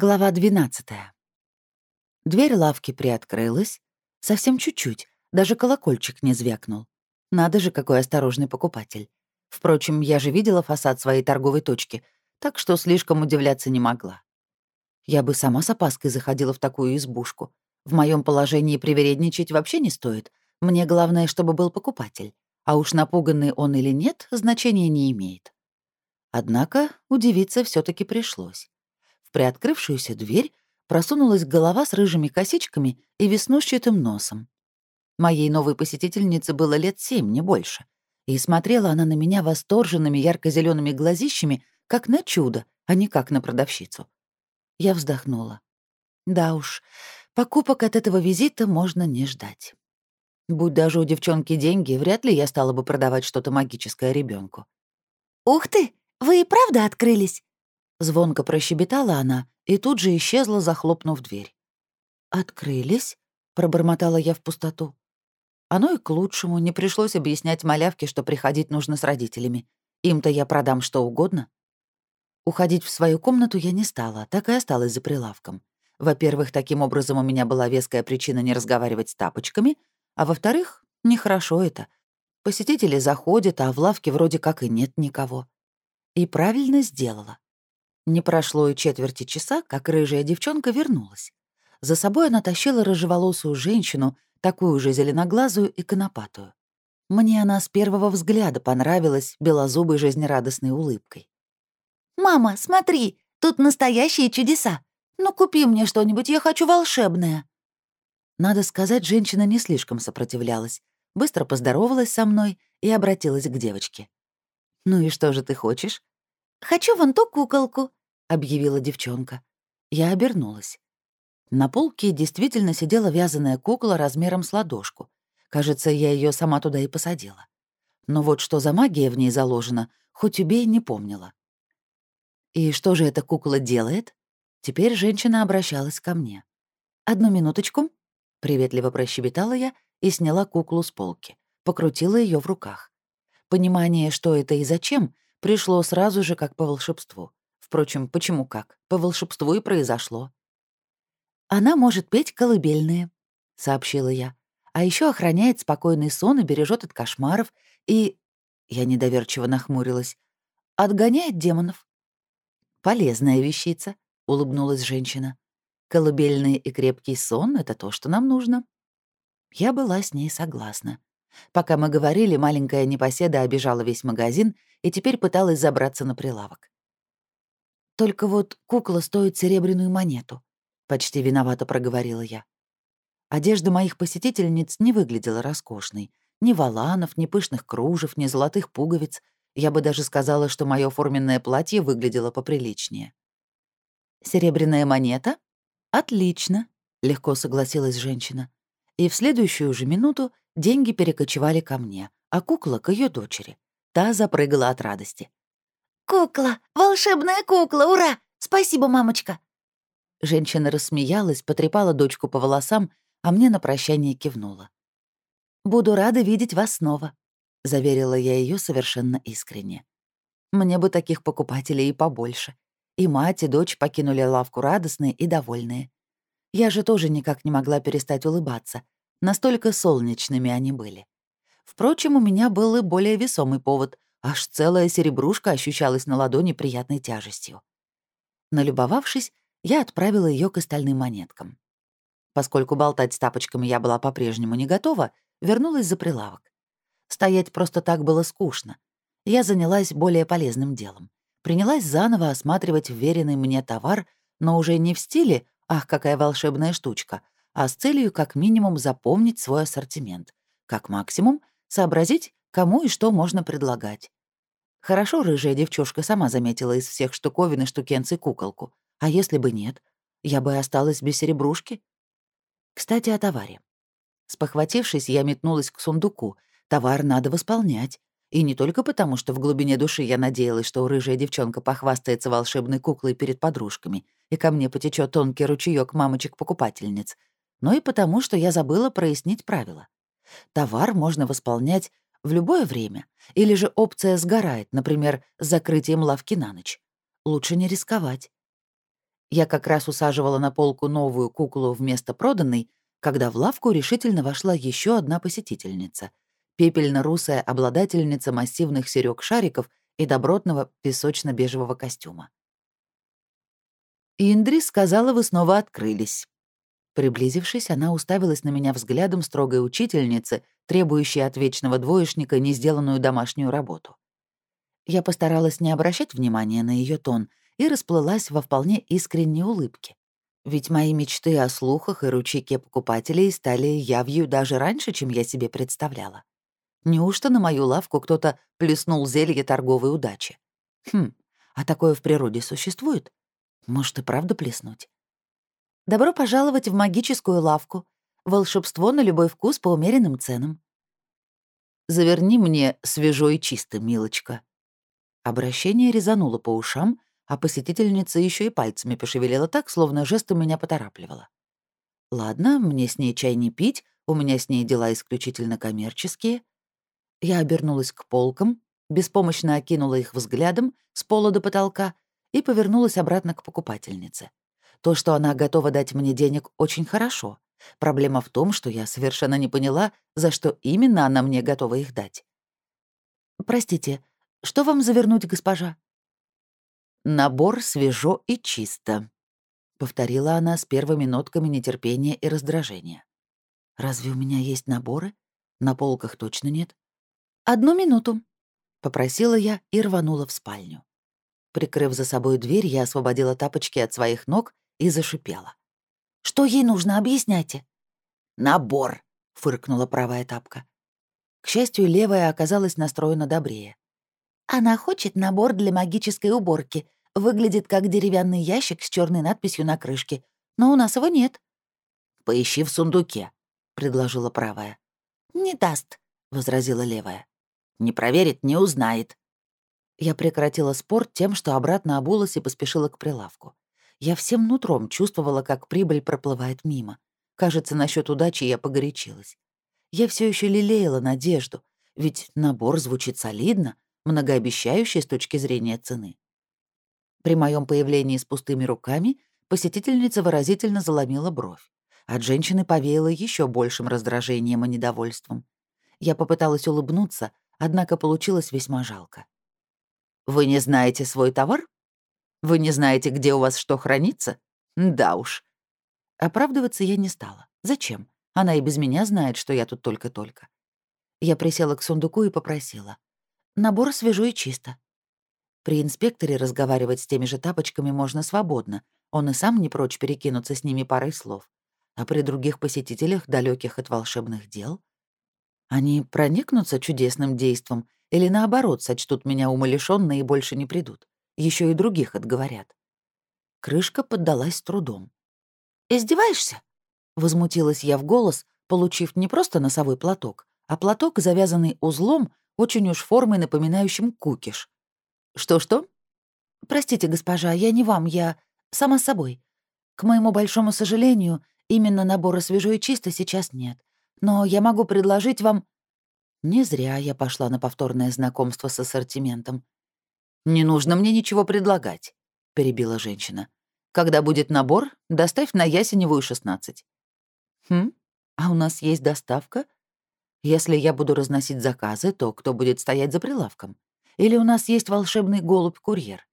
Глава 12. Дверь лавки приоткрылась. Совсем чуть-чуть, даже колокольчик не звякнул. Надо же, какой осторожный покупатель. Впрочем, я же видела фасад своей торговой точки, так что слишком удивляться не могла. Я бы сама с опаской заходила в такую избушку. В моем положении привередничать вообще не стоит. Мне главное, чтобы был покупатель. А уж напуганный он или нет, значения не имеет. Однако удивиться все таки пришлось. В приоткрывшуюся дверь просунулась голова с рыжими косичками и веснушчатым носом. Моей новой посетительнице было лет семь, не больше. И смотрела она на меня восторженными ярко зелеными глазищами, как на чудо, а не как на продавщицу. Я вздохнула. Да уж, покупок от этого визита можно не ждать. Будь даже у девчонки деньги, вряд ли я стала бы продавать что-то магическое ребенку. «Ух ты! Вы и правда открылись?» Звонко прощебетала она и тут же исчезла, захлопнув дверь. «Открылись?» — пробормотала я в пустоту. Оно и к лучшему, не пришлось объяснять малявке, что приходить нужно с родителями. Им-то я продам что угодно. Уходить в свою комнату я не стала, так и осталась за прилавком. Во-первых, таким образом у меня была веская причина не разговаривать с тапочками, а во-вторых, нехорошо это. Посетители заходят, а в лавке вроде как и нет никого. И правильно сделала. Не прошло и четверти часа, как рыжая девчонка вернулась. За собой она тащила рыжеволосую женщину, такую же зеленоглазую и конопатую. Мне она с первого взгляда понравилась белозубой жизнерадостной улыбкой. «Мама, смотри, тут настоящие чудеса. Ну, купи мне что-нибудь, я хочу волшебное». Надо сказать, женщина не слишком сопротивлялась, быстро поздоровалась со мной и обратилась к девочке. «Ну и что же ты хочешь?» «Хочу вон ту куколку», — объявила девчонка. Я обернулась. На полке действительно сидела вязаная кукла размером с ладошку. Кажется, я ее сама туда и посадила. Но вот что за магия в ней заложена, хоть убей, не помнила. «И что же эта кукла делает?» Теперь женщина обращалась ко мне. «Одну минуточку», — приветливо прощебетала я и сняла куклу с полки, покрутила ее в руках. Понимание, что это и зачем, пришло сразу же как по волшебству. Впрочем, почему как? По волшебству и произошло. «Она может петь колыбельные», — сообщила я. «А еще охраняет спокойный сон и бережет от кошмаров, и...» Я недоверчиво нахмурилась. «Отгоняет демонов». «Полезная вещица», — улыбнулась женщина. «Колыбельный и крепкий сон — это то, что нам нужно». Я была с ней согласна. Пока мы говорили, маленькая непоседа обижала весь магазин и теперь пыталась забраться на прилавок. Только вот кукла стоит серебряную монету. Почти виновато проговорила я. Одежда моих посетительниц не выглядела роскошной. Ни валанов, ни пышных кружев, ни золотых пуговиц. Я бы даже сказала, что мое форменное платье выглядело поприличнее. «Серебряная монета? Отлично», — легко согласилась женщина. И в следующую же минуту деньги перекочевали ко мне, а кукла — к ее дочери. Та запрыгала от радости. «Кукла! Волшебная кукла! Ура! Спасибо, мамочка!» Женщина рассмеялась, потрепала дочку по волосам, а мне на прощание кивнула. «Буду рада видеть вас снова», — заверила я ее совершенно искренне. «Мне бы таких покупателей и побольше. И мать, и дочь покинули лавку радостные и довольные. Я же тоже никак не могла перестать улыбаться. Настолько солнечными они были. Впрочем, у меня был и более весомый повод — Аж целая серебрушка ощущалась на ладони приятной тяжестью. Налюбовавшись, я отправила ее к остальным монеткам. Поскольку болтать с тапочками я была по-прежнему не готова, вернулась за прилавок. Стоять просто так было скучно. Я занялась более полезным делом. Принялась заново осматривать вверенный мне товар, но уже не в стиле «ах, какая волшебная штучка», а с целью как минимум запомнить свой ассортимент, как максимум сообразить, кому и что можно предлагать. Хорошо рыжая девчушка сама заметила из всех штуковин и штукенцы куколку. А если бы нет, я бы осталась без серебрушки. Кстати, о товаре. Спохватившись, я метнулась к сундуку. Товар надо восполнять. И не только потому, что в глубине души я надеялась, что рыжая девчонка похвастается волшебной куклой перед подружками, и ко мне потечет тонкий ручеёк мамочек-покупательниц, но и потому, что я забыла прояснить правила. Товар можно восполнять в любое время. Или же опция сгорает, например, с закрытием лавки на ночь. Лучше не рисковать. Я как раз усаживала на полку новую куклу вместо проданной, когда в лавку решительно вошла еще одна посетительница — пепельно-русая обладательница массивных серёг шариков и добротного песочно-бежевого костюма. «Индри сказала, вы снова открылись». Приблизившись, она уставилась на меня взглядом строгой учительницы, требующей от вечного двоечника не сделанную домашнюю работу. Я постаралась не обращать внимания на ее тон и расплылась во вполне искренней улыбке. Ведь мои мечты о слухах и ручейке покупателей стали явью даже раньше, чем я себе представляла. Неужто на мою лавку кто-то плеснул зелье торговой удачи? Хм, а такое в природе существует? Может, и правда плеснуть? Добро пожаловать в магическую лавку. Волшебство на любой вкус по умеренным ценам. Заверни мне свежо и чисто, милочка. Обращение резануло по ушам, а посетительница еще и пальцами пошевелила так, словно жестом меня поторапливала. Ладно, мне с ней чай не пить, у меня с ней дела исключительно коммерческие. Я обернулась к полкам, беспомощно окинула их взглядом с пола до потолка и повернулась обратно к покупательнице. То, что она готова дать мне денег, очень хорошо. Проблема в том, что я совершенно не поняла, за что именно она мне готова их дать. «Простите, что вам завернуть, госпожа?» «Набор свежо и чисто», — повторила она с первыми нотками нетерпения и раздражения. «Разве у меня есть наборы? На полках точно нет». «Одну минуту», — попросила я и рванула в спальню. Прикрыв за собой дверь, я освободила тапочки от своих ног и зашипела. «Что ей нужно, объясняйте?» «Набор», — фыркнула правая тапка. К счастью, левая оказалась настроена добрее. Она хочет набор для магической уборки. Выглядит как деревянный ящик с черной надписью на крышке. Но у нас его нет. «Поищи в сундуке», — предложила правая. «Не даст», — возразила левая. «Не проверит, не узнает». Я прекратила спор тем, что обратно обулась и поспешила к прилавку. Я всем нутром чувствовала, как прибыль проплывает мимо. Кажется, насчет удачи я погорячилась. Я все еще лелеяла надежду, ведь набор звучит солидно, многообещающее с точки зрения цены. При моем появлении с пустыми руками посетительница выразительно заломила бровь. От женщины повеяло еще большим раздражением и недовольством. Я попыталась улыбнуться, однако получилось весьма жалко. «Вы не знаете свой товар? Вы не знаете, где у вас что хранится? Да уж». Оправдываться я не стала. Зачем? Она и без меня знает, что я тут только-только. Я присела к сундуку и попросила. Набор свежо и чисто. При инспекторе разговаривать с теми же тапочками можно свободно. Он и сам не прочь перекинуться с ними парой слов. А при других посетителях, далеких от волшебных дел, они проникнутся чудесным действом или, наоборот, сочтут меня умалишённой и больше не придут. Еще и других отговорят. Крышка поддалась трудом. «Издеваешься?» — возмутилась я в голос, получив не просто носовой платок, а платок, завязанный узлом, очень уж формой напоминающим кукиш. Что-что? Простите, госпожа, я не вам, я сама собой. К моему большому сожалению, именно набора свежо и чисто сейчас нет. Но я могу предложить вам... Не зря я пошла на повторное знакомство с ассортиментом. «Не нужно мне ничего предлагать», — перебила женщина. «Когда будет набор, доставь на Ясеневую, 16». «Хм, а у нас есть доставка?» Если я буду разносить заказы, то кто будет стоять за прилавком? Или у нас есть волшебный голубь-курьер?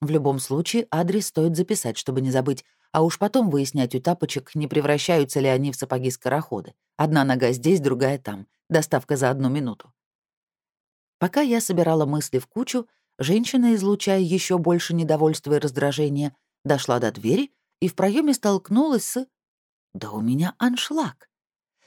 В любом случае, адрес стоит записать, чтобы не забыть, а уж потом выяснять у тапочек, не превращаются ли они в сапоги-скороходы. Одна нога здесь, другая там. Доставка за одну минуту. Пока я собирала мысли в кучу, женщина, излучая еще больше недовольства и раздражения, дошла до двери и в проеме столкнулась с... Да у меня аншлаг.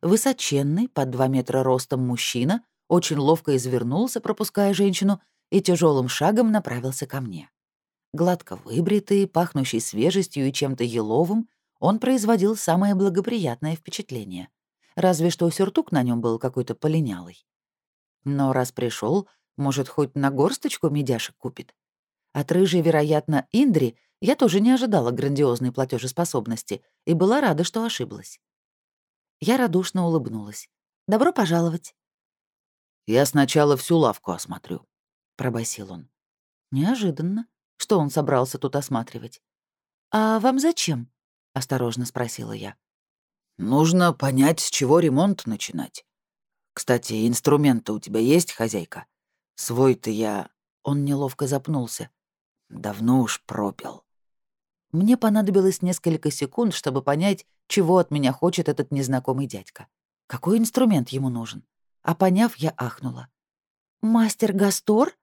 Высоченный, под два метра ростом мужчина, очень ловко извернулся, пропуская женщину, и тяжелым шагом направился ко мне. Гладко выбритый, пахнущий свежестью и чем-то еловым, он производил самое благоприятное впечатление. Разве что сюртук на нем был какой-то полинялый. Но раз пришел, может, хоть на горсточку медяшек купит. От рыжей, вероятно, Индри я тоже не ожидала грандиозной платежеспособности и была рада, что ошиблась. Я радушно улыбнулась. «Добро пожаловать». «Я сначала всю лавку осмотрю», — пробасил он. Неожиданно. Что он собрался тут осматривать? «А вам зачем?» — осторожно спросила я. «Нужно понять, с чего ремонт начинать. Кстати, инструменты у тебя есть, хозяйка? Свой-то я...» Он неловко запнулся. «Давно уж пропил». Мне понадобилось несколько секунд, чтобы понять, чего от меня хочет этот незнакомый дядька. Какой инструмент ему нужен? А поняв, я ахнула. «Мастер Гастор?»